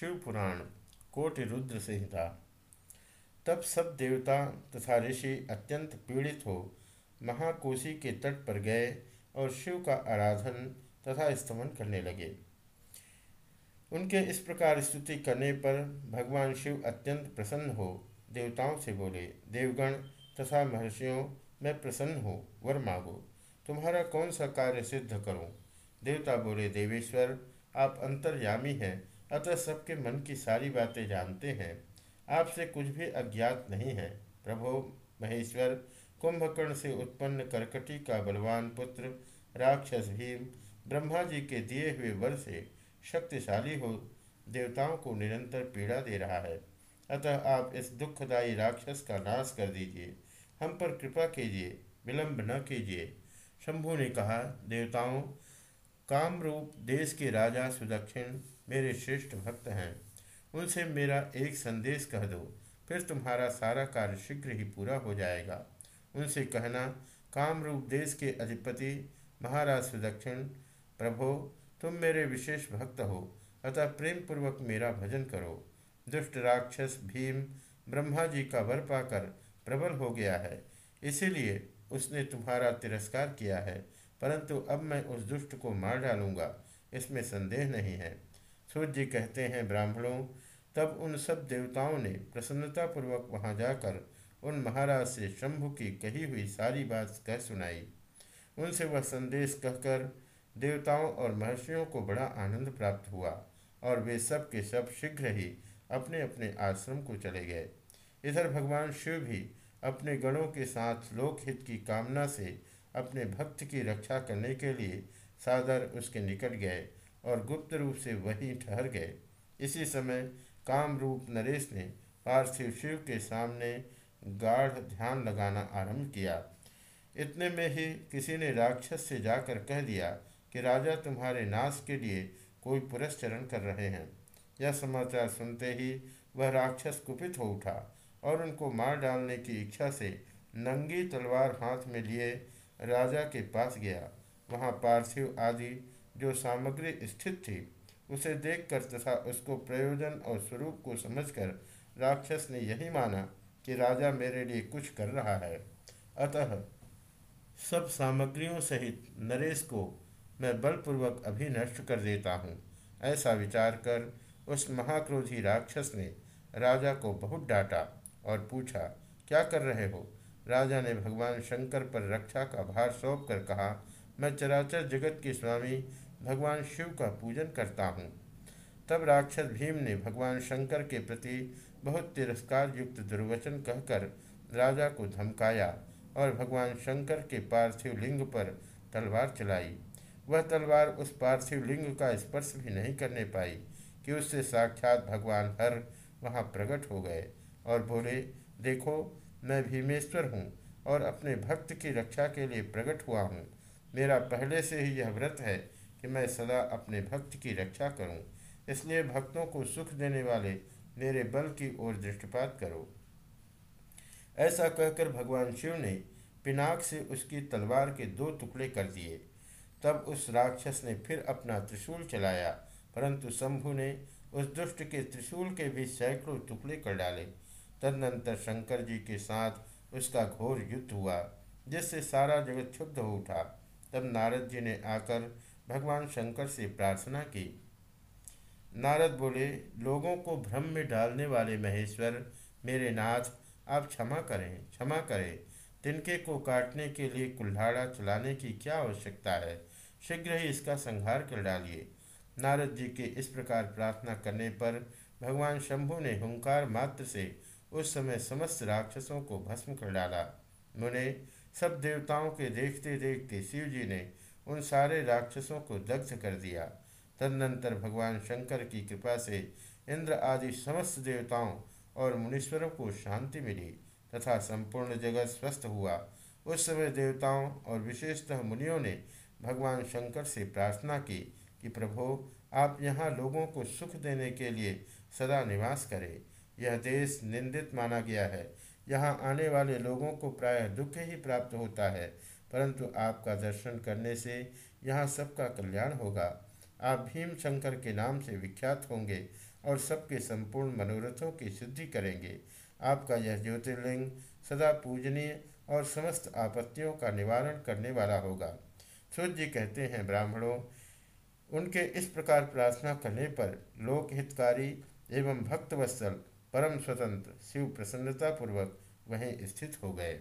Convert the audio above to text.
शिव पुराण कोटि रुद्र संहिता। तब सब देवता तथा ऋषि अत्यंत पीड़ित हो महाकोशी के तट पर गए और शिव का आराधन तथा स्तमन करने लगे। उनके इस प्रकार स्तुति करने पर भगवान शिव अत्यंत प्रसन्न हो, देवताओं से बोले, देवगण तथा महर्षियों, मैं प्रसन्न हो, वर मांगो। तुम्हारा कौन सा कार्य सिद्ध करूँ? देवता बोले, देवेश्वर, आप अंतर्यामी हैं अतः सबके मन की सारी बातें जानते हैं। आपसे कुछ भी अज्ञात नहीं है। प्रभो महेश्वर, कुंभकर्ण से उत्पन्न करकटी का बलवान पुत्र, राक्षस भीम, ब्रह्मा जी के दिए हुए वर से शक्तिशाली हो, देवताओं को निरंतर पीड़ा दे रहा है। अतः आप इस दुखदायी राक्षस का नाश कर दीजिए। हम पर कृपा कीजिए, विलंब न कीजिए। शंभु ने कहा, देवताओं, कामरूप देश के राजा सुदक्षिण मेरे श्रेष्ठ भक्त हैं। उनसे मेरा एक संदेश कह दो, फिर तुम्हारा सारा कार्य शीघ्र ही पूरा हो जाएगा। उनसे कहना, कामरूप देश के अधिपति, महाराज सुदक्षिण, प्रभो, तुम मेरे विशेष भक्त हो, अतः प्रेम पूर्वक मेरा भजन करो। दुष्ट राक्षस भीम, ब्रह्मा जी का वर पाकर प्रबल हो गया है। इसीलिए उसने तुम्हारा तिरस्कार किया है, परंतु अब मैं उस दुष्ट को मार डालूँगा, इसमें संदेह नहीं है। सूर्य कहते हैं ब्राह्मणों, तब उन सब देवताओं ने प्रसन्नतापूर्वक वहाँ जाकर उन महाराज से शंभु की कही हुई सारी बात कह सुनाई। उनसे वह संदेश कहकर देवताओं और महर्षियों को बड़ा आनंद प्राप्त हुआ और वे सब के सब शीघ्र ही अपने अपने आश्रम को चले गए। इधर भगवान शिव भी अपने गणों के साथ लोकहित की कामना से अपने भक्त की रक्षा करने के लिए सादर उसके निकट गए और गुप्त रूप से वहीं ठहर गए। इसी समय कामरूप नरेश ने पार्थिव शिव के सामने गाढ़ ध्यान लगाना आरंभ किया। इतने में ही किसी ने राक्षस से जाकर कह दिया कि राजा तुम्हारे नाश के लिए कोई पुरस्चरण कर रहे हैं। यह समाचार सुनते ही वह राक्षस कुपित हो उठा और उनको मार डालने की इच्छा से नंगी तलवार हाथ में लिए राजा के पास गया। वहाँ पार्थिव आदि जो सामग्री स्थित थी, उसे देखकर तथा उसको प्रयोजन और स्वरूप को समझकर राक्षस ने यही माना कि राजा मेरे लिए कुछ कर रहा है। अतः सब सामग्रियों सहित नरेश को मैं बलपूर्वक अभी नष्ट कर देता हूँ, ऐसा विचार कर उस महाक्रोधी राक्षस ने राजा को बहुत डांटा और पूछा, क्या कर रहे हो? राजा ने भगवान शंकर पर रक्षा का भार सौंप कर कहा मैं चराचर जगत के स्वामी भगवान शिव का पूजन करता हूँ। तब राक्षस भीम ने भगवान शंकर के प्रति बहुत तिरस्कार युक्त दुर्वचन कहकर राजा को धमकाया और भगवान शंकर के पार्थिव लिंग पर तलवार चलाई। वह तलवार उस पार्थिव लिंग का स्पर्श भी नहीं करने पाई कि उससे साक्षात भगवान हर वहाँ प्रकट हो गए और बोले, देखो, मैं भीमेश्वर हूँ और अपने भक्त की रक्षा के लिए प्रकट हुआ हूँ। मेरा पहले से ही यह व्रत है कि मैं सदा अपने भक्त की रक्षा करूँ। इसलिए भक्तों को सुख देने वाले मेरे बल की ओर दृष्टिपात करो। ऐसा कहकर भगवान शिव ने पिनाक से उसकी तलवार के दो टुकड़े कर दिए। तब उस राक्षस ने फिर अपना त्रिशूल चलाया, परंतु शंभु ने उस दुष्ट के त्रिशूल के भी सैकड़ों टुकड़े कर डाले। तदनंतर शंकर जी के साथ उसका घोर युद्ध हुआ, जिससे सारा जगत क्षुब्ध हो उठा। तब नारद जी ने आकर भगवान शंकर से प्रार्थना की। नारद बोले, लोगों को भ्रम में डालने वाले महेश्वर, मेरे नाथ, आप क्षमा करें क्षमा करें। तिनके को काटने के लिए कुल्हाड़ा चलाने की क्या आवश्यकता है? शीघ्र ही इसका संहार कर डालिए। नारद जी के इस प्रकार प्रार्थना करने पर भगवान शंभु ने हुंकार मात्र से उस समय समस्त राक्षसों को भस्म कर डाला। मुने सब देवताओं के देखते देखते शिव जी ने उन सारे राक्षसों को दग्ध कर दिया। तदनंतर भगवान शंकर की कृपा से इंद्र आदि समस्त देवताओं और मुनीश्वरों को शांति मिली तथा संपूर्ण जगत स्वस्थ हुआ। उस समय देवताओं और विशेषतः मुनियों ने भगवान शंकर से प्रार्थना की कि, प्रभो, आप यहाँ लोगों को सुख देने के लिए सदा निवास करें। यह देश निंदित माना गया है। यहाँ आने वाले लोगों को प्रायः दुख ही प्राप्त होता है, परंतु आपका दर्शन करने से यहाँ सबका कल्याण होगा। आप भीम शंकर के नाम से विख्यात होंगे और सबके संपूर्ण मनोरथों की सिद्धि करेंगे। आपका यह ज्योतिर्लिंग सदा पूजनीय और समस्त आपत्तियों का निवारण करने वाला होगा। सूर्य जी कहते हैं, ब्राह्मणों, उनके इस प्रकार प्रार्थना करने पर लोक हितकारी एवं भक्तवत्सल परम स्वतंत्र शिव प्रसन्नतापूर्वक वहीं स्थित हो गए।